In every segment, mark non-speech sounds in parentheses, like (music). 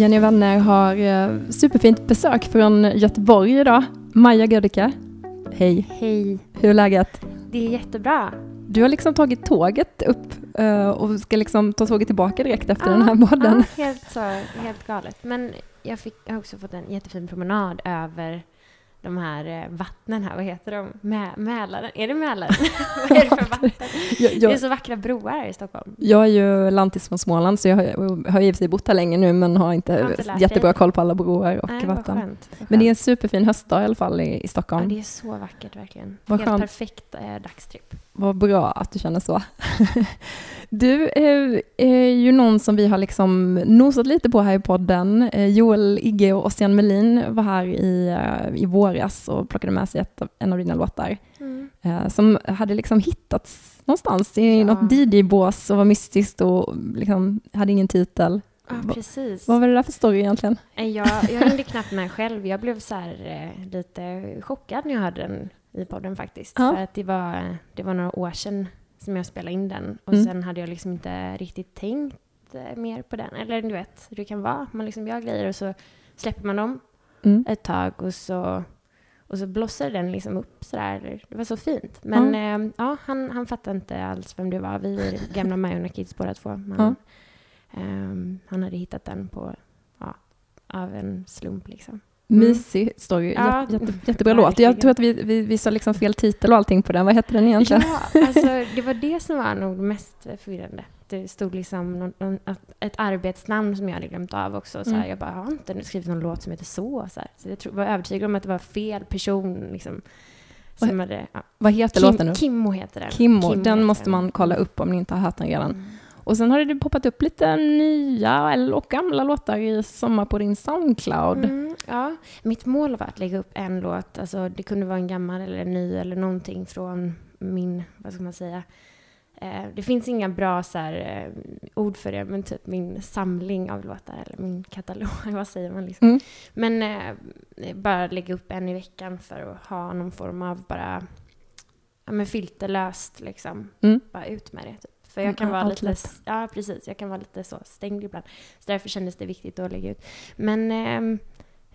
Jenny och vänner har eh, superfint besök från Göteborg idag. Maja Gödicke. Hej. Hej. Hur är läget? Det är jättebra. Du har liksom tagit tåget upp eh, och ska liksom ta tåget tillbaka direkt efter den här podden. Ja, helt, så, helt galet. Men jag, fick, jag har också fått en jättefin promenad över de här eh, vattnen här, vad heter de? Mä Mälaren? Är det Mälaren? (laughs) (laughs) vad är det för vatten? Jag, jag, det är så vackra broar här i Stockholm. jag är ju lantis från Småland så jag har, har i och för sig bott här länge nu men har inte, Har inte jättebra koll på alla broar och Nej, vad vatten. skönt. vad Men det är en skönt. superfin höstdag i alla fall i, i Stockholm. Ja, det är så vackert verkligen. Vad Helt skönt. perfekt eh, dagstripp. Vad bra att du känner så. (laughs) Du är, är ju någon som vi har liksom nosat lite på här i podden. Eh, Joel Igge och Ossian Melin var här i, eh, i våras och plockade med sig ett, en av dina låtar Mm. eh, som hade liksom hittats någonstans i Ja. något DJ-bås och var mystiskt och liksom hade ingen titel. Ja, precis. Vad var det där för story egentligen? Eh, Jag, jag hängde knappt med själv. Jag blev så här, eh, lite chockad när jag hörde den i podden faktiskt. Ja. För att det var, det var några år sedan som jag spelade in den. Och Mm. sen hade jag liksom inte riktigt tänkt eh, mer på den. Eller du vet hur det kan vara. Man liksom gör grejer och så släpper man dem Mm. ett tag och så, och så blossar den liksom upp sådär. Det var så fint. Men eh, ja, han, han fattade inte alls vem du var. Vi är gamla Majorna Kids båda två. Men, ehm, han hade hittat den på, ja, av en slump liksom. Mm. Mysig story. Ja, Jätte, jätte, jättebra låt. Jag tror att vi, vi, vi sa liksom fel titel och allting på den. Vad hette den egentligen? Ja, alltså (laughs) det var det som var nog mest förvirrande. Det stod liksom någon, någon, ett arbetsnamn som jag hade glömt av också. Så Mm. Jag bara, har inte skrivit någon låt som heter så. Så, så jag tror, var övertygad om att det var fel person. Liksom, som hade, ja. Vad heter låten nu? Kimmo heter den. Kimmo, Kimmo den måste man kolla upp om ni inte har hört den redan. Mm. Och sen har det poppat upp lite nya eller- och gamla låtar i sommar på din Soundcloud. Mm, ja, mitt mål var att lägga upp en låt. Alltså, det kunde vara en gammal eller en ny eller någonting från min, vad ska man säga, eh, det finns inga bra så här, eh, ord för det, men typ min samling av låtar eller min katalog, (laughs) vad säger man liksom. Mm. Men eh, bara lägga upp en i veckan för att ha någon form av bara, ja men filterlöst liksom. Mm. Bara ut med det. Typ. För jag kan Ja, vara allt lite, ja precis, jag kan vara lite så stängd ibland. Så därför kändes det viktigt att lägga ut. Men, ehm,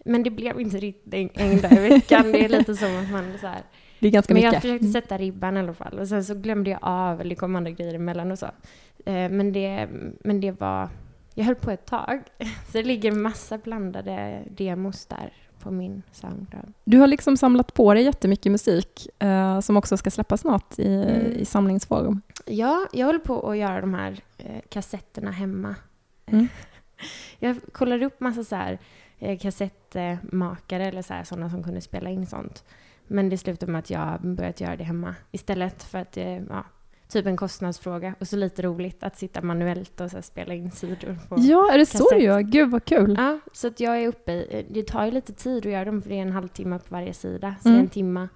men det blev inte riktigt en, dag i veckan. Det är lite som att man så här. Det är ganska Men jag mycket. Mm. försökte sätta ribban i alla fall. Och sen så glömde jag av, eller det kom andra grejer emellan och så. Eh, men, det, men det var, jag höll på ett tag. (laughs) Så det ligger massa blandade demos där på min Soundcloud. Du har liksom samlat på dig jättemycket musik eh, som också ska släppas snart i, Mm. i samlingsform. Ja, jag håller på att göra de här eh, kassetterna hemma. Mm. (laughs) Jag kollade upp massa så här eh, kassettmakare eller så här, sådana som kunde spela in sånt. Men det slutade med att jag börjat göra det hemma istället för att det ja, typ en kostnadsfråga och så lite roligt att sitta manuellt och så spela in sidor på. Ja, är det så kassett. du gör? Gud vad kul. Ja, så att jag är uppe i, det tar ju lite tid att göra dem för det är en halvtimme på varje sida, så Mm. det är en timma.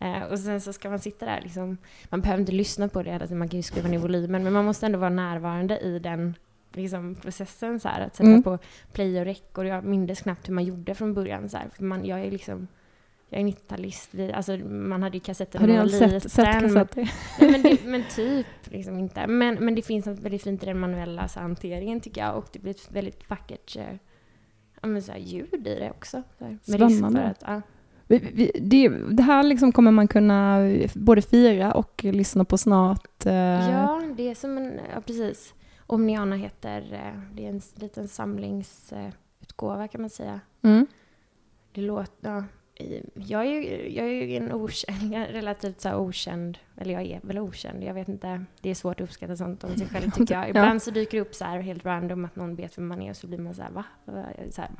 Eh, och sen så ska man sitta där liksom, man behöver inte lyssna på det hela tiden, man kan ju skruva ner volymen, men man måste ändå vara närvarande i den liksom, processen så här, att sätta Mm. på play och rec och jag minns knappt hur man gjorde från början så här, för man, jag är liksom jag är 90-talist, vi- alltså man hade ju kassetter när man var liten. sett, sett men- kassetter? Nej, men, det, (laughs) men typ liksom inte. Men, men det finns något väldigt fint i den manuella alltså, hanteringen tycker jag. Och det blir ett väldigt vackert eh, ja, men så här, ljud i det också. Så här, Spännande. att, ja. Vi, vi, det, det här liksom kommer man kunna både fira och lyssna på snart. eh, ja, det är som en, ja precis. Omniana heter, eh, det är en liten samlingsutgåva kan man säga. Mm. Det låter, ja, jag är ju jag är ju en okänd, (laughs) relativt så okänd, eller jag är väl okänd, jag vet inte, det är svårt att uppskatta sånt om sig själv tycker jag. (laughs) Ibland så dyker det upp så här helt random att någon vet vem man är och så blir man så här, va? Så här.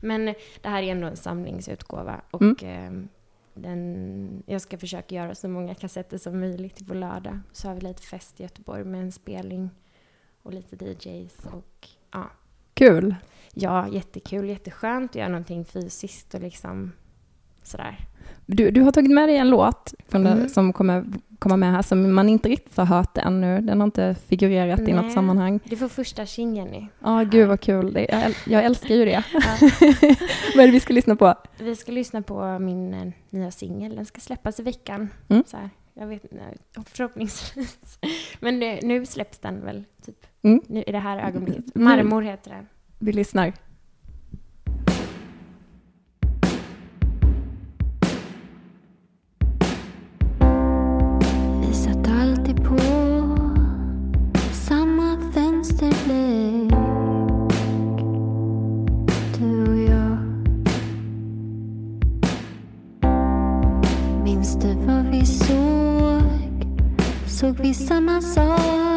Men det här är ändå en samlingsutgåva och Mm. ehm, den, jag ska försöka göra så många kassetter som möjligt på lördag. Så har vi lite fest i Göteborg med en spelning och lite DJs och ja, Kul. Ja, jättekul, jätteskönt att göra någonting fysiskt och liksom sådär. Du, du har tagit med dig en låt från mm. det, som kommer komma med här som man inte riktigt har hört ännu. Den har inte figurerat Nej. i något sammanhang. Du får första singeln nu. Ja, ah, gud vad kul. Det, jag, jag älskar ju det. (laughs) Vad är det vi ska lyssna på? Vi ska lyssna på min eh, nya singel. Den ska släppas i veckan. Mm. Så här. Jag vet inte, förhoppningsvis. (laughs) Men det, nu släpps den väl, typ, mm. nu i det här ögonblicket. Marmor heter den. Vi lyssnar. Du och jag Minns du vad vi såg? Såg vi samma sak?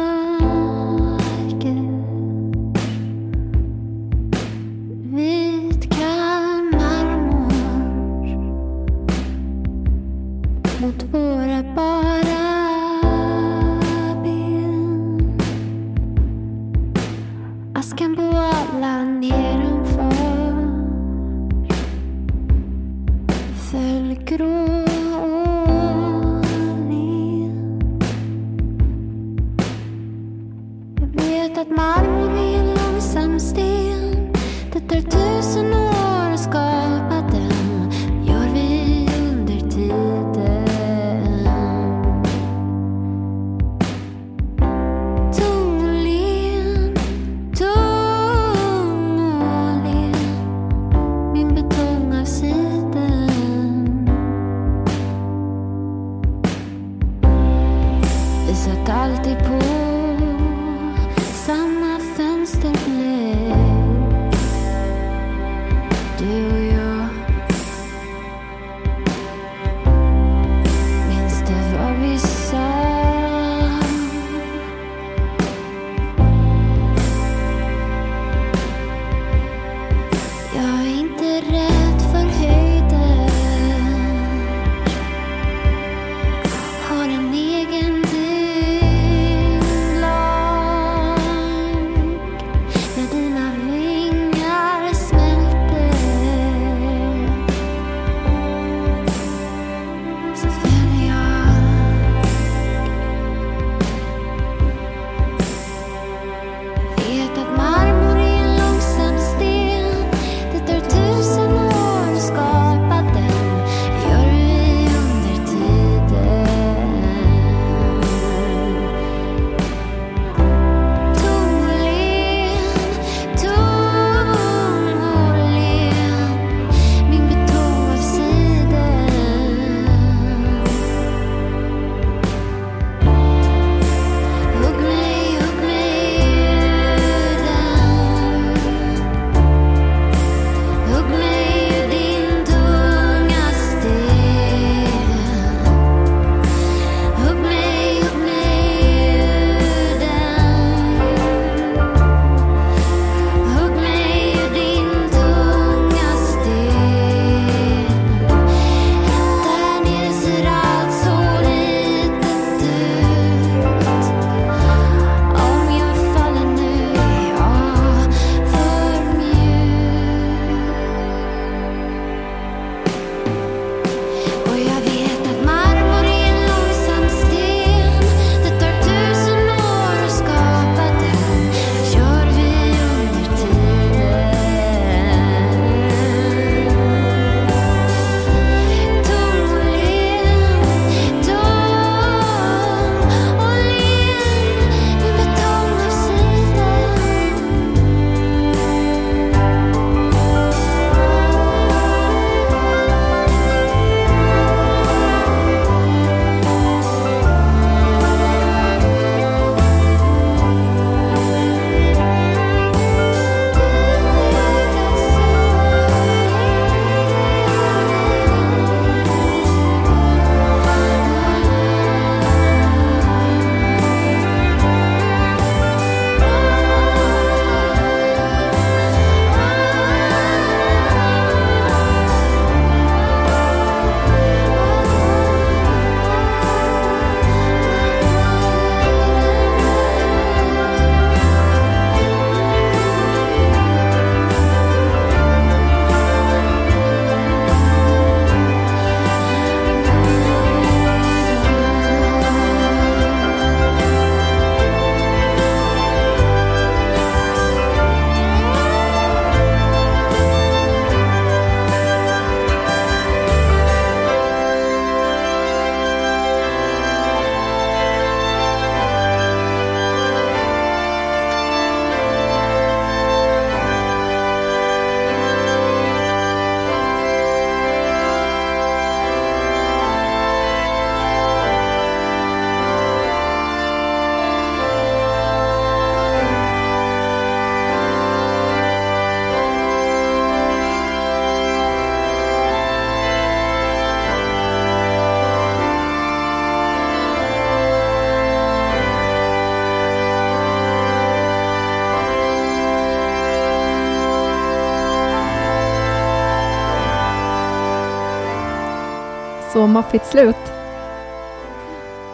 Maffigt slut.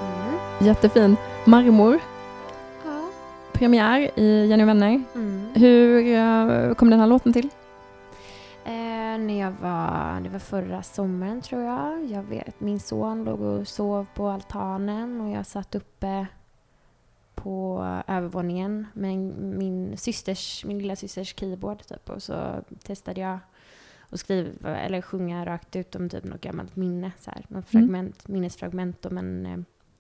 Mm. Jättefin. Marmor, Ja. premiär i Jenny och vänner. Mm. Hur eh, kom den här låten till? Eh, när jag var, det var förra sommaren tror jag. Jag vet, min son låg och sov på altanen och jag satt uppe på övervåningen med min systers, min lilla systers keyboard typ och så testade jag att skriva eller sjunga rakt ut om typ något gammalt minne så här, något Mm. fragment, minnesfragment om en, eh,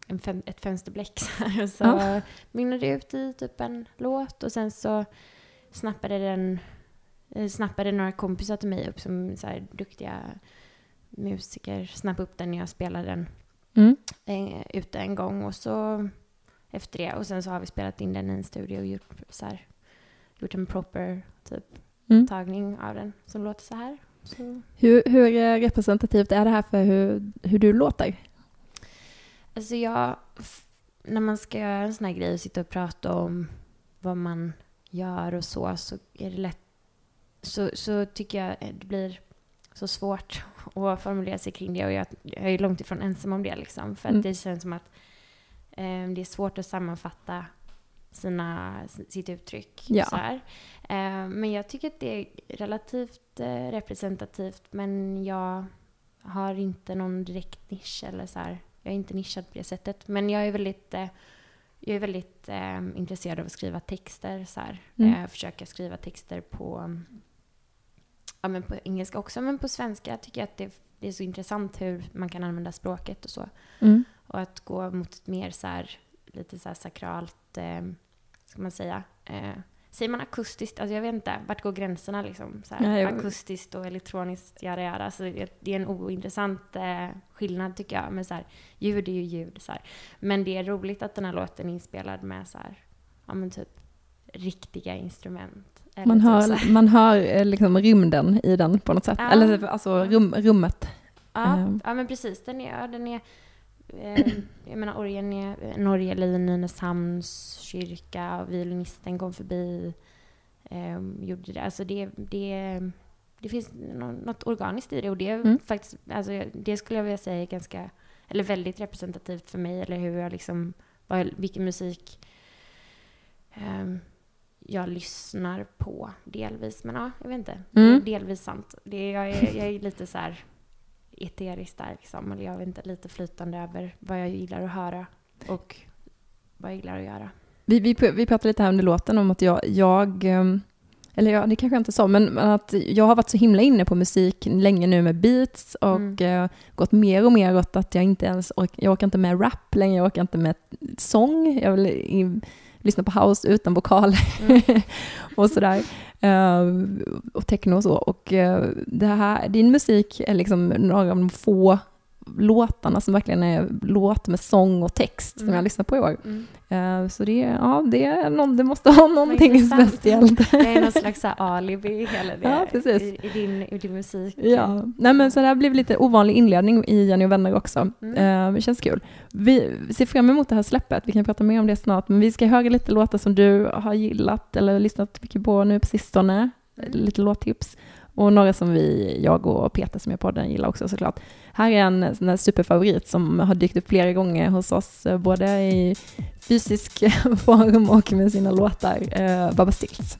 en fem, ett fönsterbläck (laughs) så här. Och så Ja. mynnade det ut i typ en låt och sen så snappade den eh, snappade några kompisar till mig upp som så här, duktiga musiker snappade upp den när jag spelade den Mm. eh, ute en gång och så efter det och sen så har vi spelat in den i en studio och gjort så här, gjort en proper typ Mm. tagning av den som låter så här. Så. Hur, hur eh, representativt är det här för hur, hur du låter? Alltså jag, när man ska göra en sån här grej och sitta och prata om vad man gör och så, så är det lätt, så, så tycker jag det blir så svårt (laughs) att formulera sig kring det och jag, jag är långt ifrån ensam om det liksom. För Mm. det känns som att eh, det är svårt att sammanfatta sina, sitt uttryck. Ja. Så här. Eh, men jag tycker att det är relativt eh, representativt men jag har inte någon direkt nisch eller så här. Jag är inte nischad på det sättet. Men jag är väldigt, eh, jag är väldigt intresserad av att skriva texter. Så här. Mm. Försöka skriva texter på, ja, men på engelska också, men på svenska tycker jag att det, det är så intressant hur man kan använda språket och så. Mm. Och att gå mot ett mer så här, lite så här sakralt, eh, ska man säga, eh, säger man akustiskt? Alltså jag vet inte, vart går gränserna liksom? Så här, jag- akustiskt och elektroniskt, jada jada. Alltså det, är en ointressant eh, skillnad tycker jag. Men så här, ljud är ju ljud. Så här. Men det är roligt att den här låten är inspelad med så här, ja men typ riktiga instrument. Man typ så hör, man hör eh, liksom rymden i den på något sätt. Ja. Eller typ, alltså rum, rummet. Ja, Ehm. ja men precis. Den är, den är eh, jag menar orgeln är en orgel i Nynäshamns kyrka violinisten kom förbi. Eh, gjorde det. Alltså det, det, det finns nå- något organiskt i det och det Mm. faktiskt, alltså det skulle jag vilja säga är ganska, eller väldigt representativt för mig eller hur jag liksom, vad, vilken musik ehm, jag lyssnar på delvis. Men ja, jag vet inte. Mm. delvis sant. Det jag, är, jag är lite så här eterisk där liksom. Eller jag vet inte, lite flytande över vad jag gillar att höra och vad jag gillar att göra. Vi, vi, vi pratade lite här under låten om att jag, jag ehm, eller ja, det kanske jag inte sa, men att jag har varit så himla inne på musik länge nu med beats och Mm. eh, gått mer och mer åt att jag inte ens ork, jag orkar inte med rap längre, jag orkar inte med sång, jag vill lyssna på house utan vokaler Mm. (laughs) och sådär. Eh, och techno och så. Och eh, det här, din musik är liksom några av de få låtarna som verkligen är låt med sång och text som Mm. jag lyssnar på i år. Mm. Eh, Så det, ja, det, är någon, det måste ha någonting intressant. speciellt. (laughs) Det är någon slags alibi i hela det, Ja, precis. I, i, din, i din musik. Ja, nej men så det här blev lite ovanlig inledning i Jenny och vänner också. Mm. Eh, det känns kul. Vi ser fram emot det här släppet, vi kan prata mer om det snart, men vi ska höra lite låtar som du har gillat eller lyssnat mycket på nu på sistone. Mm. Lite låttips. Och några som vi, jag och Peter som är podden gillar också såklart. Här är en sån här superfavorit som har dykt upp flera gånger hos oss, eh, både i fysisk (laughs) form och med sina låtar. Eh, Baba Stills.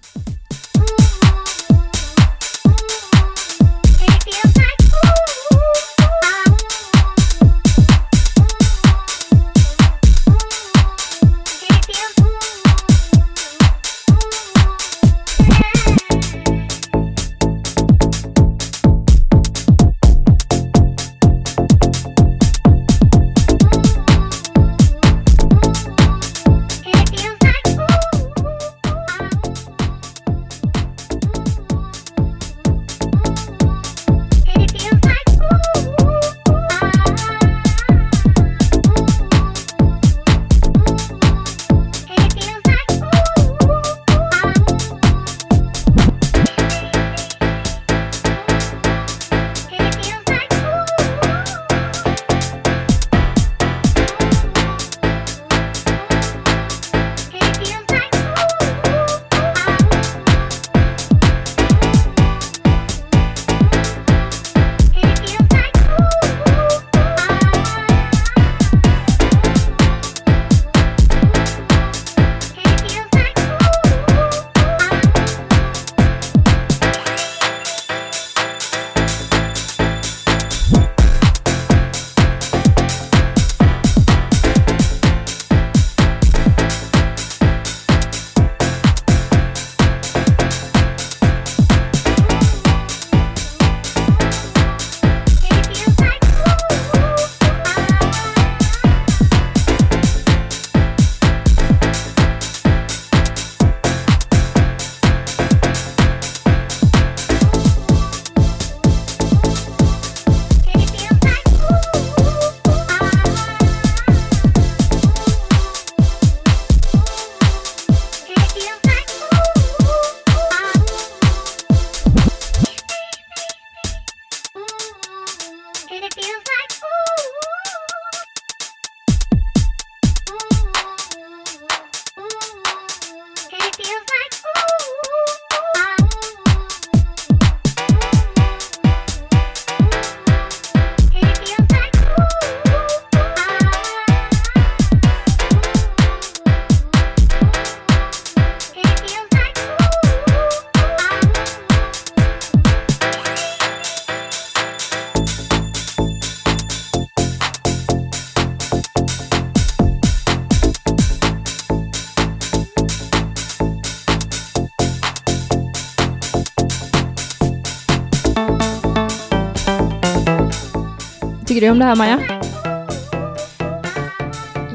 Tycker du om det här Maja?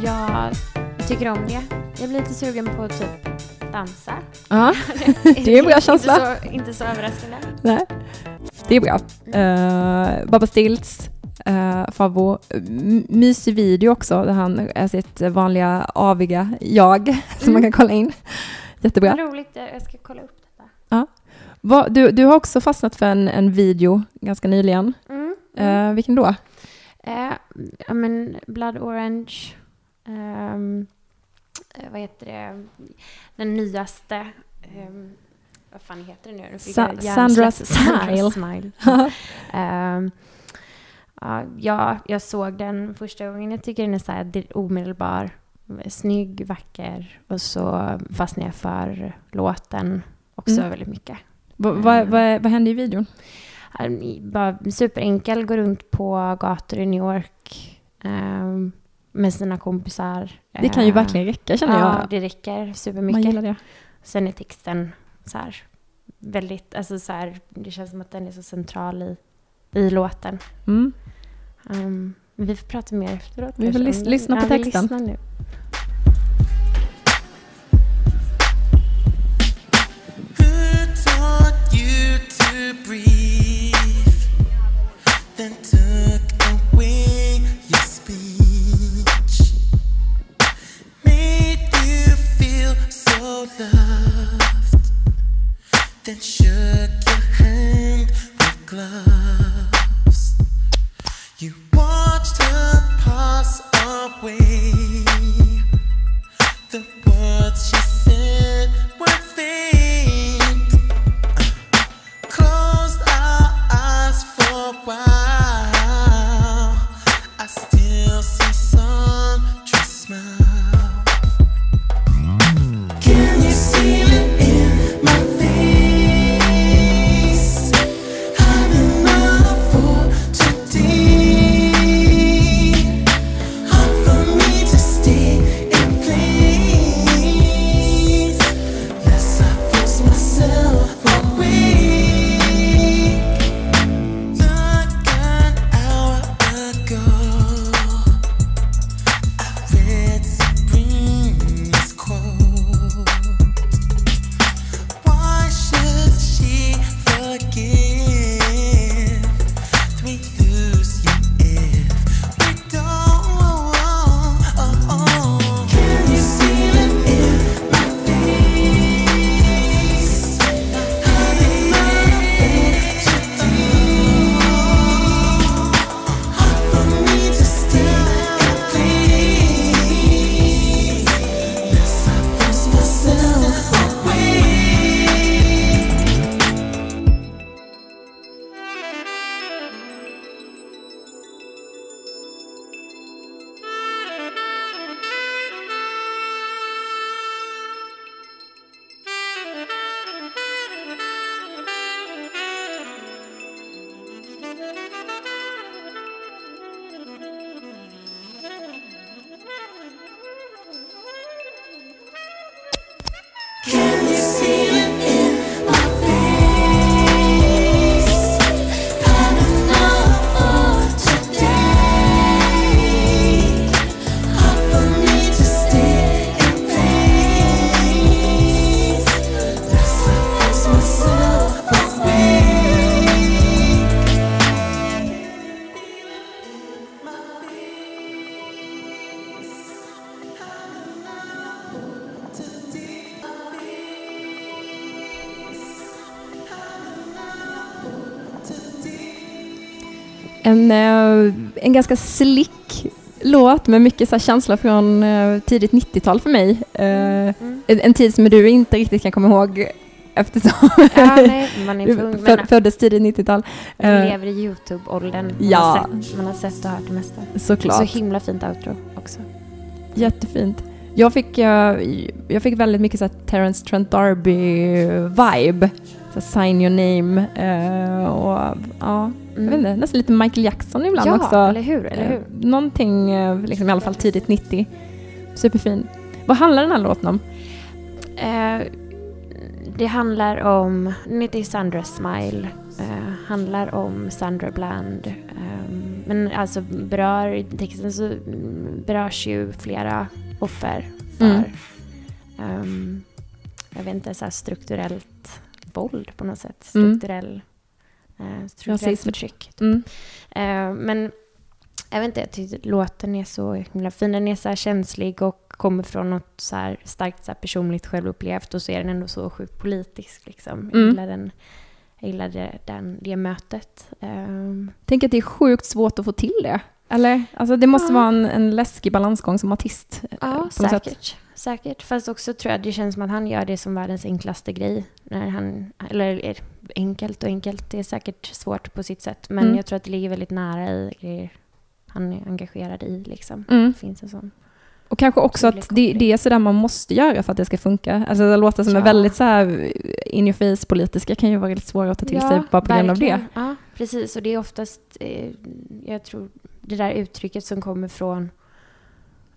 Jag tycker om det. Jag blir lite sugen på att typ dansa. Ja, (laughs) det är en bra känsla. Inte så, inte så överraskande. Nej. Det är bra. Uh, Baba Stilts, uh, Favo. M- mysig video också där han är sitt vanliga aviga jag (laughs) som man kan kolla in. Jättebra. Roligt, jag ska kolla upp detta. Va, du, du har också fastnat för en, en video ganska nyligen. Mm. Uh, vilken då? Eh, ja, men Blood Orange. eh, vad heter det? Den nyaste. ehm, vad fan heter det nu? Sa-. Sandra's Smile. Smile. (laughs) Ehm, ja, ja, jag såg den första gången. Jag tycker den är så här omedelbar. Snygg, vacker. Och så fastnade jag för låten också Mm. väldigt mycket. Va, va, va, vad hände i videon? Bara superenkel, går runt på gator i New York ehm, med sina kompisar. Det kan ju Eh, verkligen räcka känner Ja, jag. det räcker Man supermycket. gillar det. Sen är texten så här väldigt, alltså så här, det känns som att den är så central i, i låten. Mm. Ehm, vi får prata mer efteråt. Vi får lys- lyssna på Ja, vi texten. lyssnar nu. Who taught you to breathe? Then took away your speech. Made you feel so loved. Then shook your hand with gloves. You watched her pass away. The words she said were faint. En, eh, en ganska slick låt med mycket så känsla från eh, tidigt 90-tal för mig. Eh, Mm. en, tid som du inte riktigt kan komma ihåg eftersom Ja, nej, man är (laughs) för ung. föddes tidigt 90-tal. man lever i Youtube-åldern. Man, ja. har sett, man har sett och hört det mesta. såklart. Så himla fint outro också. Jättefint. Jag fick, jag fick väldigt mycket så här, Terence Trent D'Arby-vibe. Sign your name. och ja, jag vet inte, nästan lite Michael Jackson ibland Mm. ja, också. eller hur? Eller hur? Eh, Någonting, eh, liksom, i alla fall tidigt 90. Superfin. Vad handlar den här låten om? Eh, det handlar om, den heter Sandra Smile, eh, handlar om Sandra Bland, ehm, men alltså berör, i texten så mm, berörs ju flera offer för, Mm. ehm, jag vet inte, så strukturellt våld på något sätt. Mm. Eh, strukturellt förtryck. Mm. Eh, men jag vet inte, jag tyckte låten är så himla fin. Den är så här känslig och kommer från något så starkt så personligt självupplevt och så är den ändå så sjukt politisk. Liksom. Jag Mm. gillar, den, jag gillade den, det mötet. Ehm, Tänk att det är sjukt svårt att få till det. Eller? Alltså det måste Ja. vara en, en läskig balansgång som artist. eh, ja, något sätt. säkert. Säkert. Fast också tror jag det känns som att han gör det som världens enklaste grej. När han, eller enkelt och enkelt, det är säkert svårt på sitt sätt. Men Mm. jag tror att det ligger väldigt nära i grejer han är engagerad i. Liksom. Mm. Det finns en sån. Och kanske också att det, det är sådär man måste göra för att det ska funka. Alltså det låter som är Ja. väldigt så här in your face politiska kan ju vara lite svåra att ta till sig bara på grund av det. Ja, precis. Och det är oftast, eh, jag tror, det där uttrycket som kommer från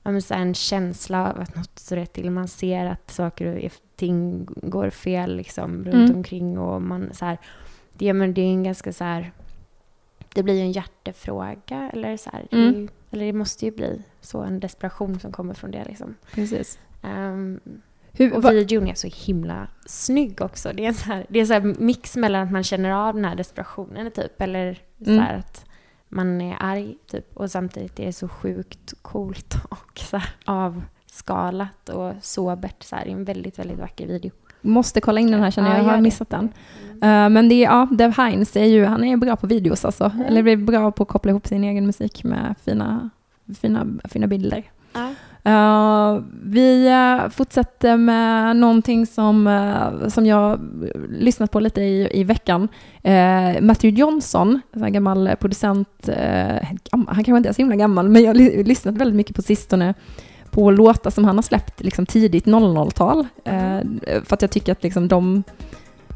ja, en känsla av att något står rätt till. Man ser att saker och ting går fel liksom, runt Mm. omkring och man så här, det, men det är en ganska så här, det blir ju en hjärtefråga eller så här, det är Mm. ju, eller det måste ju bli så en desperation som kommer från det liksom. Precis. Ehm, Hur, och videon är så himla snygg också. Det är en så här, det är så här mix mellan att man känner av den här desperationen typ, eller så Mm. här att man är arg typ, och samtidigt är det så sjukt coolt (laughs) och så här avskalat och sobert. Så här, är en väldigt, väldigt vacker video. måste kolla in den här känner jag, Ja, jag har missat den. Eh, men det är, ja, Dev Hines är ju, han är bra på videos alltså. Mm. Eller är bra på att koppla ihop sin egen musik med fina, fina, fina bilder. Eh, vi eh, fortsätter med någonting som, eh, som jag lyssnat på lite i, i veckan. Uh, Matthew Johnson, en gammal producent, han kanske inte är så himla gammal, men jag har ly- lyssnat väldigt mycket på sistone på låtar som han har släppt liksom tidigt 00-tal. Eh, för att jag tycker att liksom de,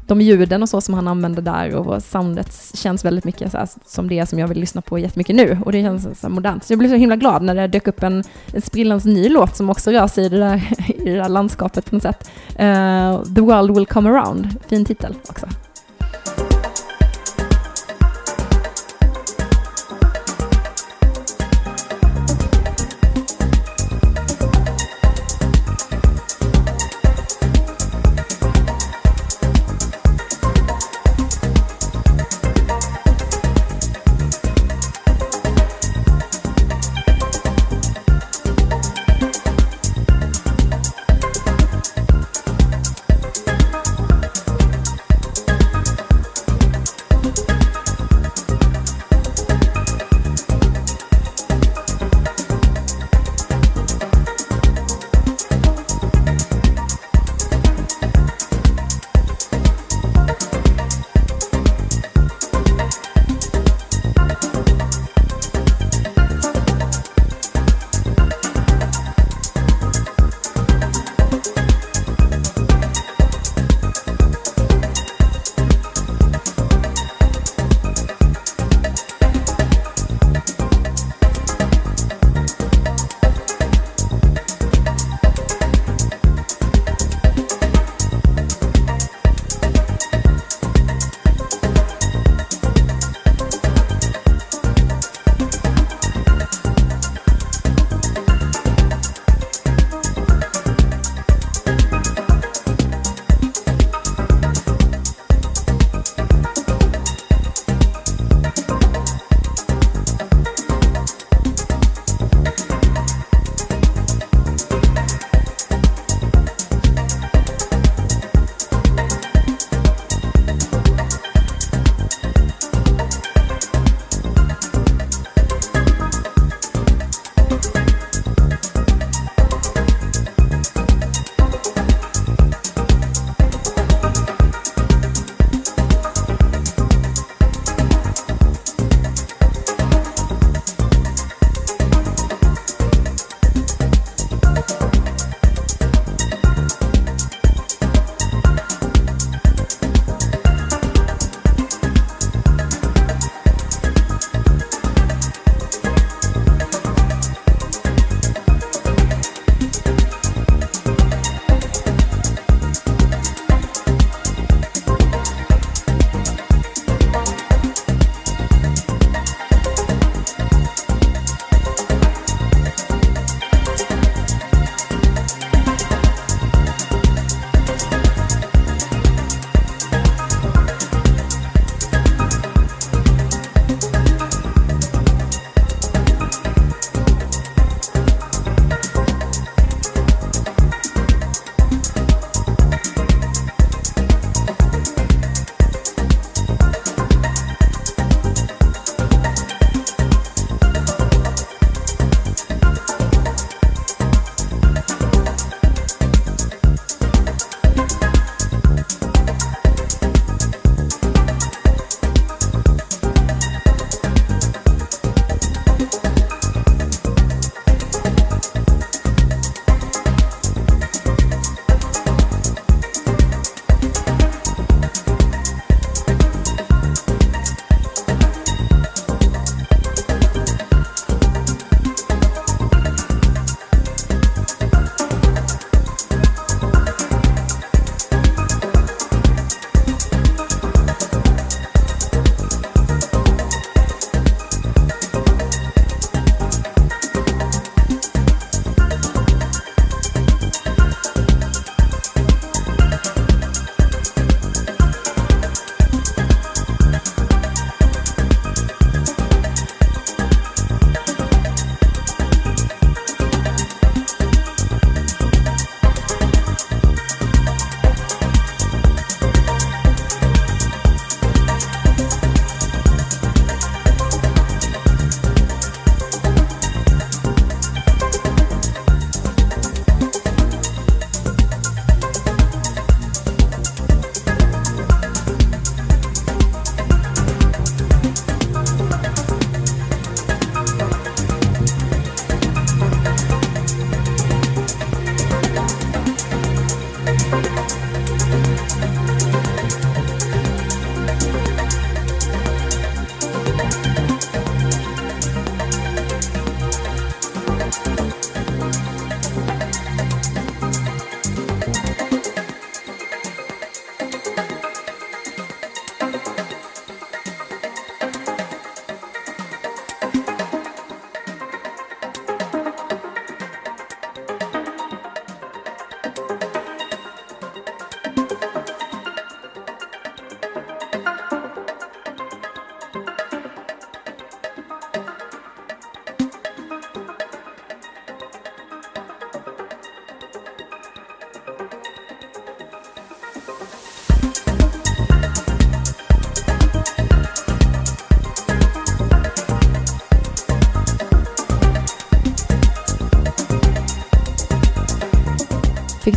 de ljuden och så som han använder där och soundet känns väldigt mycket så här, som det som jag vill lyssna på jättemycket nu. Och det känns så modernt. Så jag blev så himla glad när det dök upp en, en sprillans ny låt som också rör sig i det där, (laughs) i det där landskapet på något sätt. Eh, The World Will Come Around, fin titel också.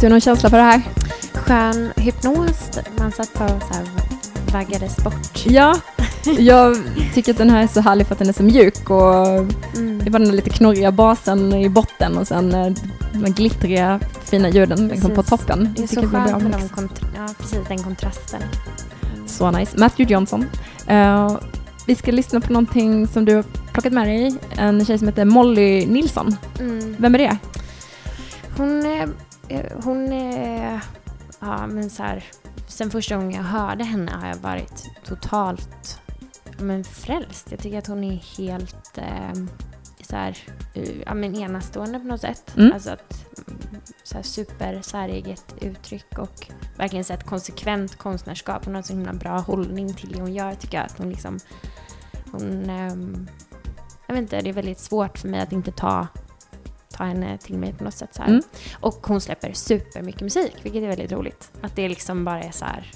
Du någon känsla för det här? Skön hypnos, man satt på så här vaggades bort. Ja, jag tycker att den här är så härlig för att den är så mjuk och Mm. det var den lite knorriga basen i botten och sen eh, de glittriga fina ljuden liksom på toppen. Det är så skönt med de kont- ja, precis, den kontrasten. Så nice. Matthew Johnson. Eh, vi ska lyssna på någonting som du har plockat med dig. En tjej som heter Molly Nilsson. Mm. Vem är det? Hon är, hon är, ja men så här, sen första gången jag hörde henne har jag varit totalt men frälst. Jag tycker att hon är helt eh, så här, eh, ja men enastående på något sätt. Mm. Alltså att mm, så här super säreget uttryck och verkligen så ett konsekvent konstnärskap. Hon har så himla bra hållning till det hon gör tycker jag. Att hon liksom, hon, ehm, jag vet inte, det är väldigt svårt för mig att inte ta ta henne till mig på något sätt. Så. Mm. Och hon släpper supermycket musik, vilket är väldigt roligt. Att det liksom bara är så här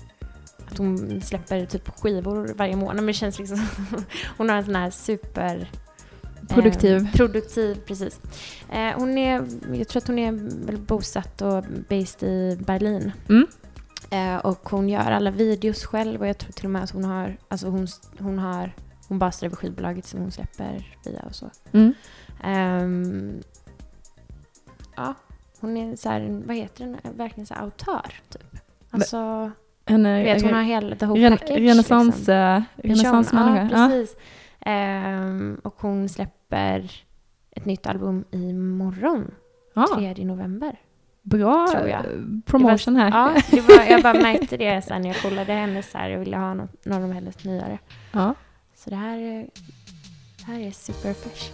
att hon släpper typ skivor varje månad. Men det känns liksom hon har en sån här super Produktiv. Eh, produktiv, precis. Eh, hon är, jag tror att hon är väl bosatt och based i Berlin. Mm. Eh, och hon gör alla videos själv och jag tror till och med att hon har, alltså hon, hon har, hon basar över skivbolaget som hon släpper via och så. Mm. Ehm, ja, hon är så här, vad heter den, verkligen så här autör typ. Alltså, du vet hon har hela the whole package. renässans, liksom. eh, renässansmänniska. Ja, Ja. precis. Ehm, och hon släpper ett nytt album imorgon, Ja. 3 november. Bra eh, promotion här. Ja, (laughs) det var, jag bara märkte det sen när jag kollade hennes så här, jag ville ha något, någon av hennes nyare. Ja. Så det här är, det här är superfresh.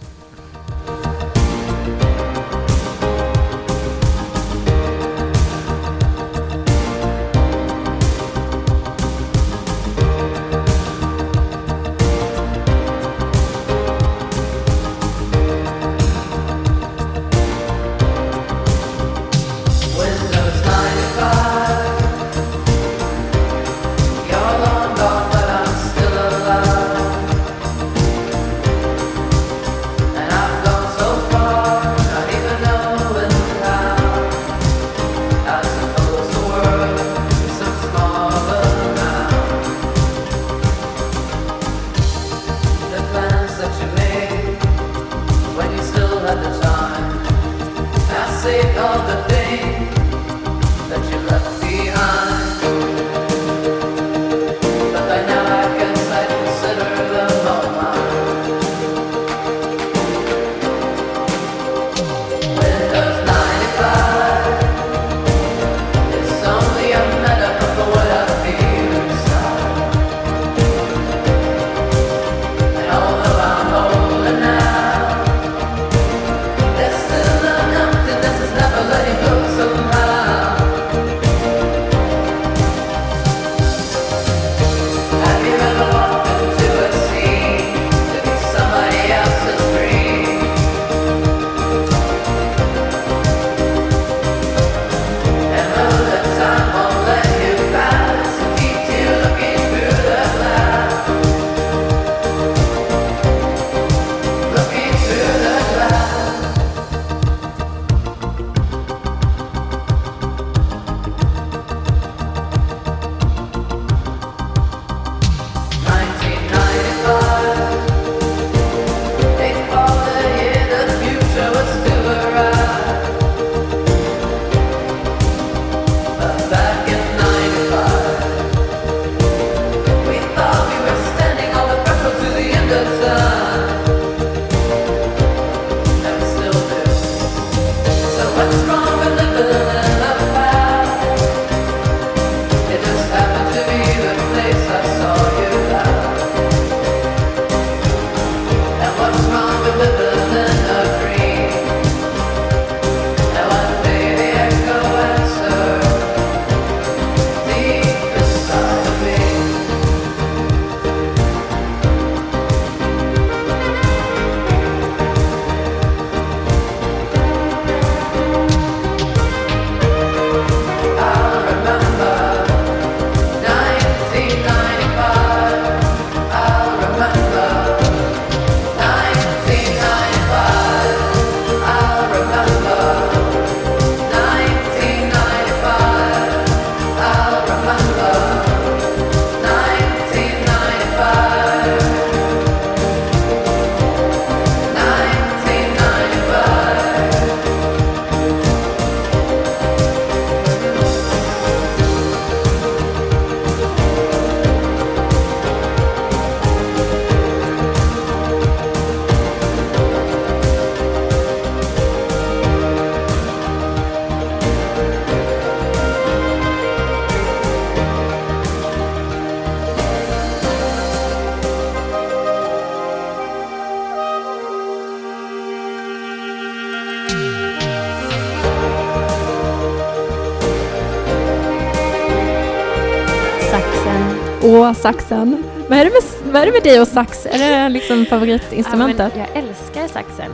Saxen. Vad är, det med, vad är det med dig och sax? Är det liksom (laughs) favoritinstrumentet? Ja, jag älskar saxen.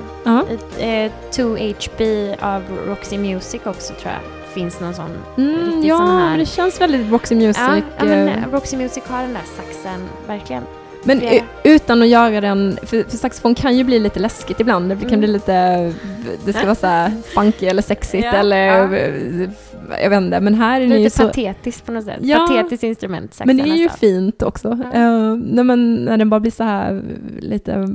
I, eh, 2HB av Roxy Music också tror jag. Finns någon sån Mm, ja, sån här... det känns väldigt Roxy Music. ja, ja, men eh, eh, Roxy Music har den där saxen, verkligen. Men Det- utan att göra den, för, för saxofon kan ju bli lite läskigt ibland. Det kan Mm. bli lite, det ska vara så funky eller sexigt Ja, eller ja. Jag vet inte. Men här är ni ju Lite så... patetiskt på något sätt. Ja, Patetiskt instrument, saxen Men det är ju alltså. fint också. Ja. Eh, nej, men när den bara blir så här lite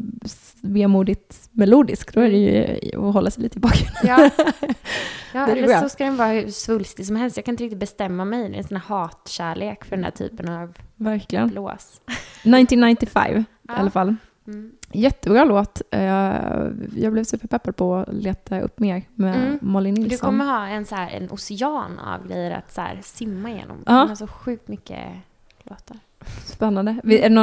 vemodigt melodisk, då är det ju att hålla sig lite i bakgrunden. Ja, (laughs) ja eller bra. så ska den vara hur svulstig som helst. Jag kan inte riktigt bestämma mig. Det är en sån här hatkärlek för den här typen av Verkligen. blås. 1995 (laughs) i Ja. alla fall. Mm. Jättebra låt. Eh, jag blev superpeppad på att leta upp mer med Mm. Du Nilsson. kommer ha en, så här, en ocean av grejer att så här, simma igenom. Ja. Den har så sjukt mycket låtar. Spännande.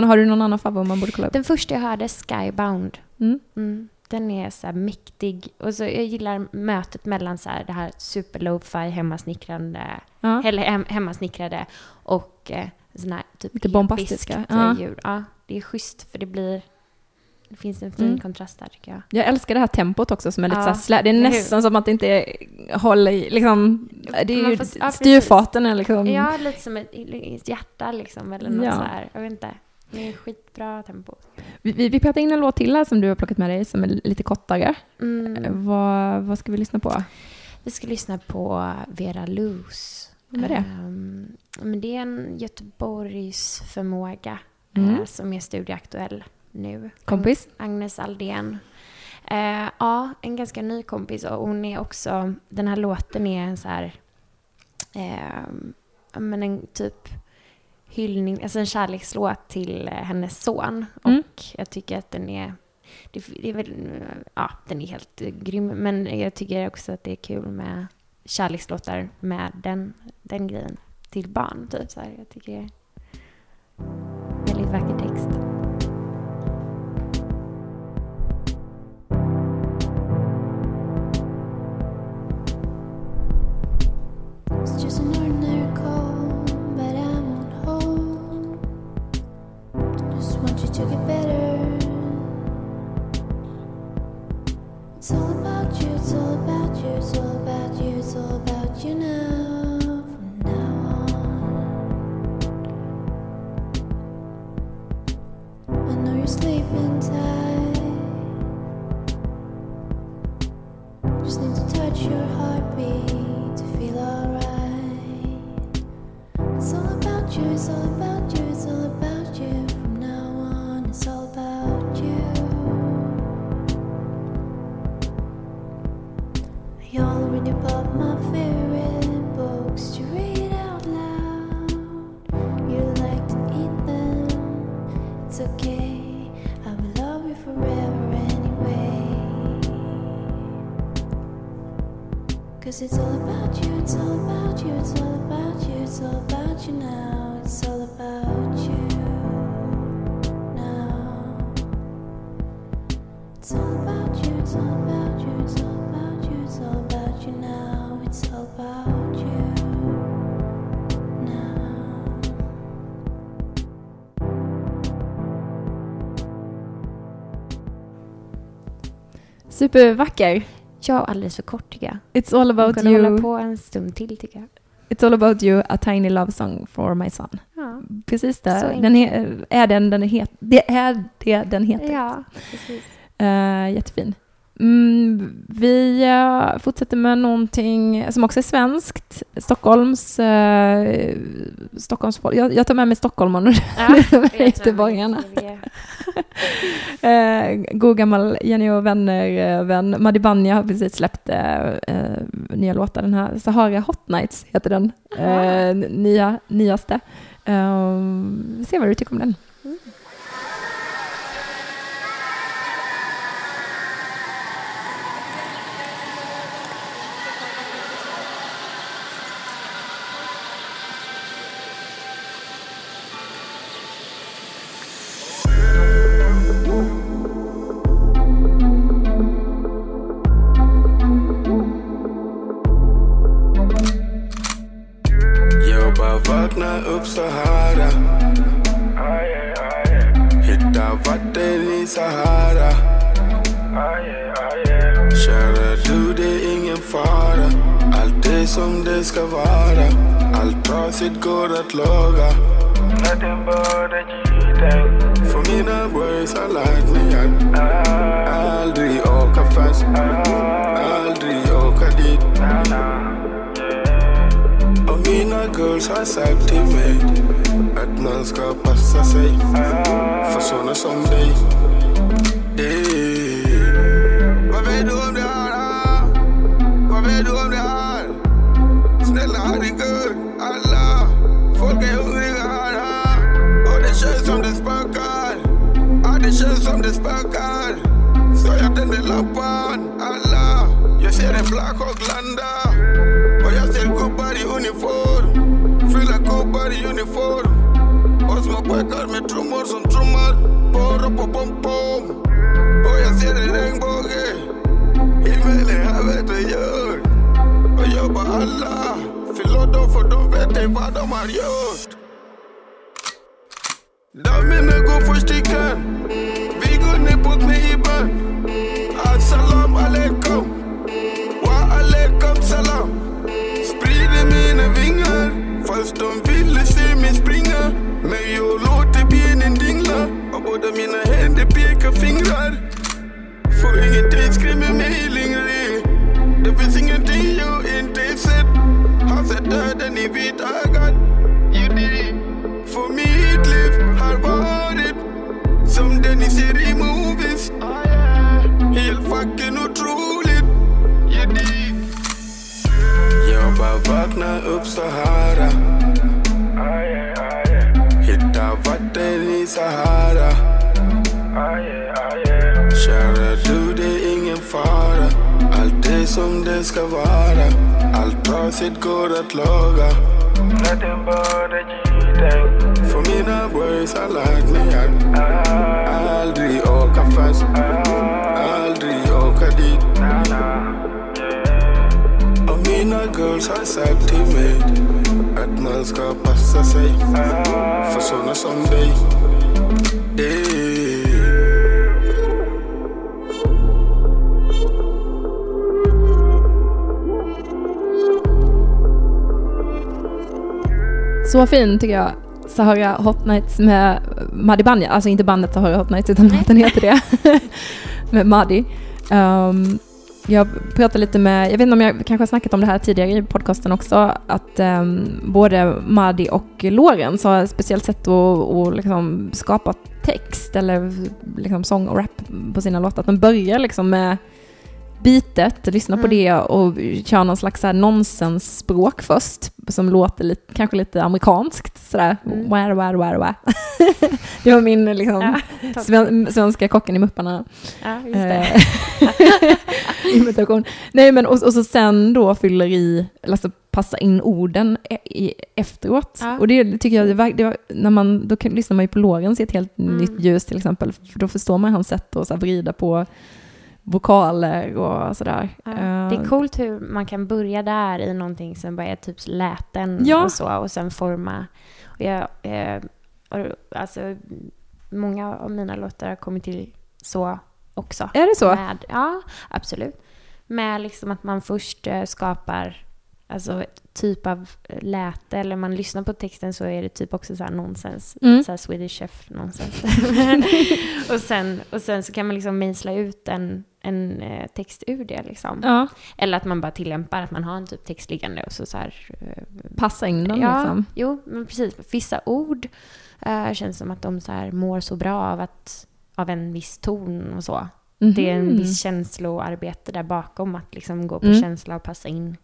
Har du någon annan favorit man borde kolla upp? Den första jag hörde, Skybound. Mm. Mm. Den är så här mäktig. Och så jag gillar mötet mellan så här, det här super lo-fi hemmasnickrande, Ja. eller hem, hemmasnickrade och eh, sån här typ Lite bombastiska. episkt, Ja. ljud. Ja, det är schysst för det blir... Det finns en fin Mm. kontrast där tycker jag. Jag älskar det här tempot också som är lite Ja, så här. Det är eller hur? nästan som att det inte håller i, liksom, det är Man ju, får- ja, styrfarten är liksom, Ja, lite som ett, ett hjärta liksom, eller något Ja. så här. Jag vet inte. Det är skitbra tempo. vi, vi, vi pratar in en låt till här som du har plockat med dig som är lite kortare. Mm. Vad, vad ska vi lyssna på? Vi ska lyssna på Vera Luz. Vad är det? Ehm, men det är en Göteborgs förmåga Mm. eh, som är studieaktuell nu. Kompis? Agnes Aldén. Eh, ja, en ganska ny kompis och hon är också, den här låten är en så här, eh, men en typ hyllning, alltså en kärlekslåt till eh, hennes son. Mm. Och jag tycker att den är, det, det är väl, ja, den är helt grym. Men jag tycker också att det är kul med kärlekslåtar med den, den grejen till barn. Typ, så här. Jag tycker det är väldigt vacker Supervacker. Ja, alldeles för kort tycker jag. It's all about kunde you. hålla på en stund till tycker jag. It's all about you, a tiny love song for my son. Ja, Precis det. Den är, är den den är het. Det är det den heter. ja precis. Eh, jättefin. Mm, vi eh, fortsätter med någonting som också är svenskt. Stockholms... Uh, Stockholms jag, jag tar med mig stockholmaren och (laughs) göteborgarna. Uh, (laughs) god gammal Jenny och vänner-vän. Madi Banja har precis släppt uh, nya låtar. Den här Sahara Hot Nights heter den. Uh, nya, nyaste. Uh, vi ser vad du tycker om den. Jag Jag ser en flashhawk landa. Och jag ser gubbar i uniform. What's gubbar i uniform. Och små pojkar med trummor som trummar. up på pom pom. Och jag ser en regnbåge. Himmelen, havet och jord. Och jag bara alla. Förlåt dem för don't vet ej vad de har gjort. Damerna går för stycken. Vi går ner på kniven. Assalam ville se mig springa. Men jag låter benen dingla. Och båda mina händer pekar fingrar. För ingenting skrämmer mig längre. Det finns ingenting jag inte sett. Har sett döden. You did it. För mitt liv har varit som den ni ser i movies. Helt fucking otroligt. It. Jag bara vakna upp så här. Vatten i Sahara. Kära du, det är ingen fara. Allt är som det ska vara. Allt trasigt går att laga. Nothing but a G-thing. För mina boys har lärt mig att aldrig åka fast. Aldrig åka dit. Och mina girls har sagt till mig att man ska passa sig för såna som dig. Så fin tycker jag. Sahara Hot Nights med Madi Banja. Alltså inte bandet Sahara Hot Nights utan låten (laughs) heter det. (laughs) med Madi. Um, jag pratade lite med, jag vet inte om jag kanske har snackat om det här tidigare i podcasten också, att um, både Madi och Lorenz har ett speciellt sätt att, att liksom skapa text eller liksom sång och rap på sina låtar. Att de börjar liksom med bitet, lyssna på Mm. det och köra någon slags nonsensspråk först som låter lite, kanske lite amerikanskt sådär. Mm. Wah, wah, wah, wah. (laughs) det var min liksom, Ja, sven, svenska kocken i Mupparna Ja, eh, (laughs) imitation. Nej men och, och så sen då fyller i, alltså passa in orden e, i, efteråt. Ja. Och det tycker jag, det var, det var, när man, då kan, lyssnar man ju på Lorenz i ett helt Mm. nytt ljus till exempel. För då förstår man hans sätt att så här, vrida på vokaler och sådär. Ja, Eh, det är coolt hur man kan börja där i någonting som bara är typ läten Ja. och så och sen forma. Och jag, eh, och, alltså, många av mina låtar har kommit till så också. Är det så? Med, ja, absolut. Med liksom att man först eh, skapar alltså, typ av läte, eller man lyssnar på texten så är det typ också så här nonsens. Mm. Så här Swedish chef nonsens. (laughs) och, sen, och sen så kan man liksom mejsla ut en, en eh, text ur det liksom. Ja, Eller att man bara tillämpar att man har en typ text liggande och så, så här, eh, passa in den ja, liksom. Jo, men precis. Vissa ord eh, känns som att de så här mår så bra av, att, av en viss ton och så. Det är en Mhm. viss känsloarbete där bakom att liksom gå på Mm. känsla och passa in.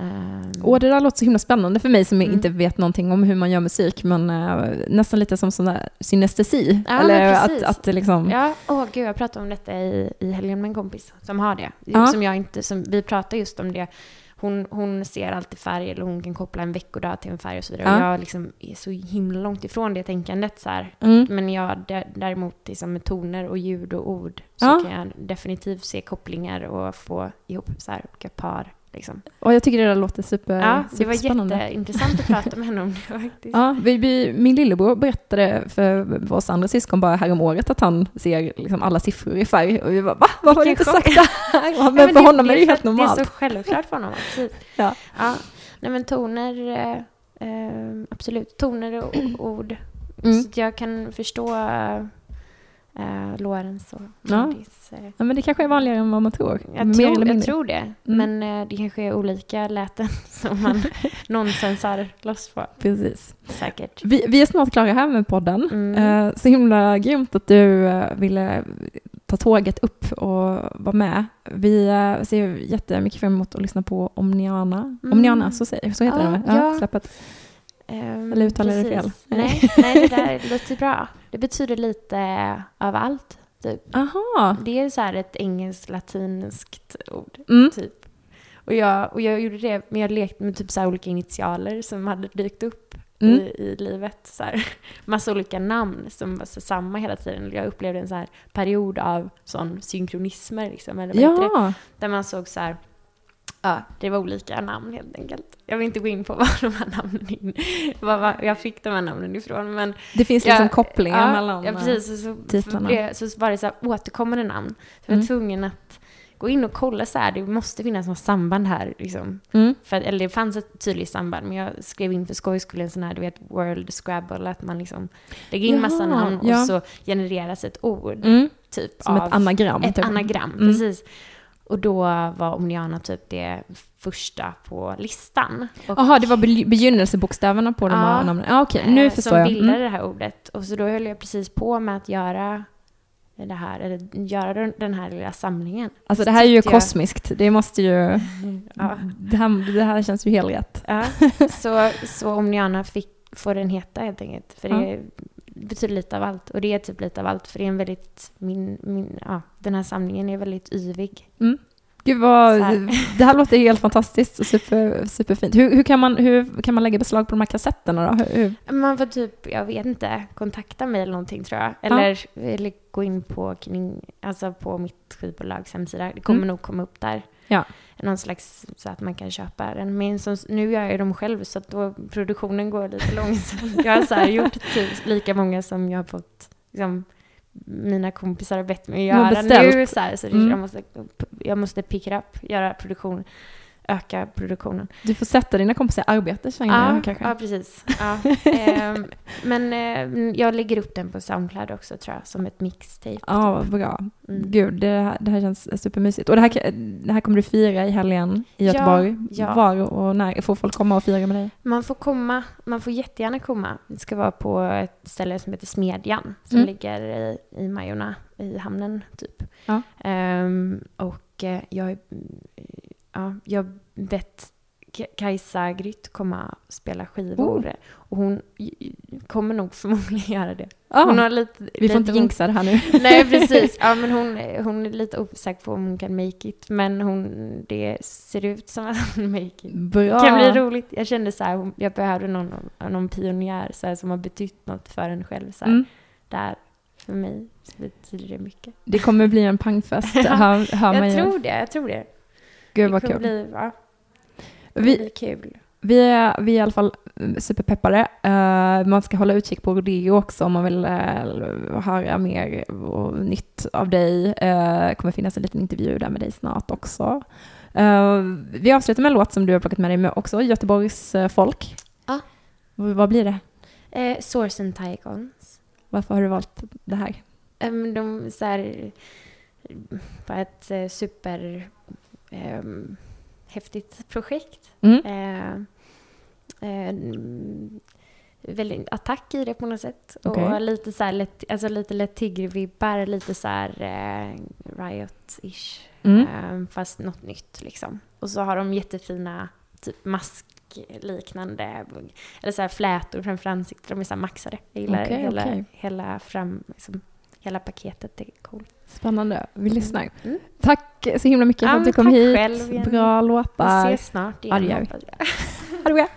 Ehm, Och det där låter så himla spännande för mig som Mm. inte vet någonting om hur man gör musik, men eh, nästan lite som sån där synestesi. Ja, Eller att, att det liksom... Ja, åh gud, jag pratade om detta i, i helgen med en kompis som har det. Ja. Som jag inte, som, vi pratade just om det. Hon, hon ser alltid färg, eller hon kan koppla en veckodag till en färg och så vidare. Ja. Och jag liksom är så himla långt ifrån det tänkandet så. Mm. Men jag dä- däremot liksom med toner och ljud och ord så kan jag definitivt se kopplingar och få ihop så här olika par. Liksom. Och jag tycker det där låter super, Ja, det var jätteintressant att prata med henne om det faktiskt. (laughs) Ja, vi, vi, min lillebror berättade för oss andra syskon bara härom året att han ser liksom alla siffror i färg. Och vi bara, va? Varför har du inte sagt chock." det här? (laughs) Ja, men, för honom är det ju för helt normalt. Det är så självklart för honom. (laughs) Ja. Ja. Nej men toner, eh, eh, absolut. Toner och o- ord. Mm. Så jag kan förstå eh, Lorentz och Ja. Nordis. Eh. Ja, men det kanske är vanligare än vad man tror. Jag, Mer tror, jag tror det. Mm. Men eh, det kanske är olika läten (laughs) som man (laughs) nonsensar loss på. Precis. Säkert. Vi, vi är snart klara här med podden. Mm. Eh, så himla grymt att du ville ta tåget upp och vara med. Vi ser jättemycket fram emot att lyssna på Omniana. Mm. Omniana, så, så heter Ja, det ja. släppet. Ehm, Eller uttalar jag det fel? Nej, nej, det där (laughs) låter bra. Det betyder lite av allt, typ. Aha. Det är så här ett engelskt-latinskt ord, Mm. typ. Och jag, och jag gjorde det, men jag lekte med typ så olika initialer som hade dykt upp Mm. i, i livet. Så här. (laughs) Massa olika namn som var så samma hela tiden. Jag upplevde en så här period av sån synkronismer, liksom, eller vad heter det? Ja, Där man såg så här, ja, det var olika namn helt enkelt. Jag vill inte gå in på (laughs) var de här namnen in, var, var jag fick de här namnen ifrån. Men det finns liksom kopplingar ja, mellan... Ja, eh, precis. Så, titlarna. det, så var det så här återkommande namn. Så jag var Mm. tvungen att gå in och kolla så här, det måste finnas något samband här. Liksom. Mm. För, eller det fanns ett tydligt samband, men jag skrev in för skojs skull en sån här, du vet, World Scrabble, att man liksom lägger in massa Jaha, namn och ja. så genereras ett ord. Mm. Typ Som av ett anagram. ett typ. anagram, Mm. precis. Och då var Omniana typ det första på listan. Jaha, det var be- begynnelsebokstäverna på de här Ja. namnen. Ja, okej, eh, nu förstår som jag. bildade Mm. det här ordet. Och så då höll jag precis på med att göra det här, eller göra den- här lilla samlingen. Alltså det här är ju jag- kosmiskt. Det måste ju... (laughs) Ja. Det, här, det här känns ju helt rätt. Ja, så, så Omniana fick, får den heta helt enkelt. För det betyder lite av allt. Och det är typ lite av allt. För det är en väldigt, min, min, ja, den här samlingen är väldigt yvig. Gud vad, (laughs) det här låter helt fantastiskt och super, superfint. Hur, hur, kan man, hur kan man lägga beslag på de här kassetterna då? Hur, hur? Man får typ, jag vet inte, kontakta mig eller någonting tror jag. Eller, eller gå in på, kring, alltså på mitt skivbolags hemsida. Det kommer Mm. nog komma upp där. Ja. Någon slags, så att man kan köpa den. Men som, nu gör jag dem själv så att då produktionen går lite (laughs) långsamt. Jag har så här gjort typ lika många som jag har fått, liksom, mina kompisar har bett mig göra nu. Så, här, så Mm. jag, måste, jag måste pick it up, göra produktion, öka produktionen. Du får sätta dina kompisar i arbete känner Ja, jag kanske. ja precis. Ja. Ehm, men eh, jag lägger upp den på Soundcloud också tror jag, som ett mixtape. Ja, vad bra. Mm. Gud, det, här- det här känns supermysigt. Och det här, det här kommer du fira i helgen i Ja, Göteborg. ja. Var och när får folk komma och fira med dig? Man får komma, man får jättegärna komma. Det ska vara på ett ställe som heter Smedjan, som Mm. ligger i, i Majorna, i hamnen typ. Ja. Ehm, och eh, jag, ja, jag bett Kajsa Grytt komma och spela skivor. Oh. Och hon kommer nog (laughs) förmodligen göra det. Ja, Hon har lite, vi får inte jinxa det här nu. (laughs) Nej, precis. (laughs) Ja, men hon, hon är lite osäker på om hon kan make it. Men hon, det ser ut som att hon make it. Bra. Det kan bli roligt. Jag kände så här, jag behövde någon, någon pionjär så här, som har betytt något för en själv. Så här. Mm. Där, för mig, så betyder det mycket. Det kommer bli en pangfest, hör, hör jag ju. tror det, jag tror det. Gud vad kul. bli, Vi, kul. Vi är, vi är i alla fall superpeppade. Eh, man ska hålla utkik på Rodeo också om man vill eh, höra mer och nytt av dig. Uh, det kommer finnas en liten intervju där med dig snart också. Vi avslutar med en låt som du har plockat med dig med också, Göteborgs folk. Ja. Vad blir det? Eh, Source and Tigons. Varför har du valt det här? Um, de så här, var ett super ehm, häftigt projekt. Mm. Eh, eh, mm, väldigt attack i det på något sätt. Okej. Och lite så här lätt, alltså lite lätt tigervibbar, lite så här eh, riot-ish. Mm. Eh, fast något nytt liksom. Och så har de jättefina typ maskliknande, eller så här flätor framför ansiktet. De är så här maxade. Jag gillar Okej, hela, okej. hela fram, liksom, hela paketet. Är coolt. Spännande, vi lyssnar. Mm. Tack så himla mycket Ja, för att du kom tack hit. själv, Jenny. Bra Vi låtar. ses snart igen. Ja, det gör vi. hoppas jag. (laughs) Ha det bra.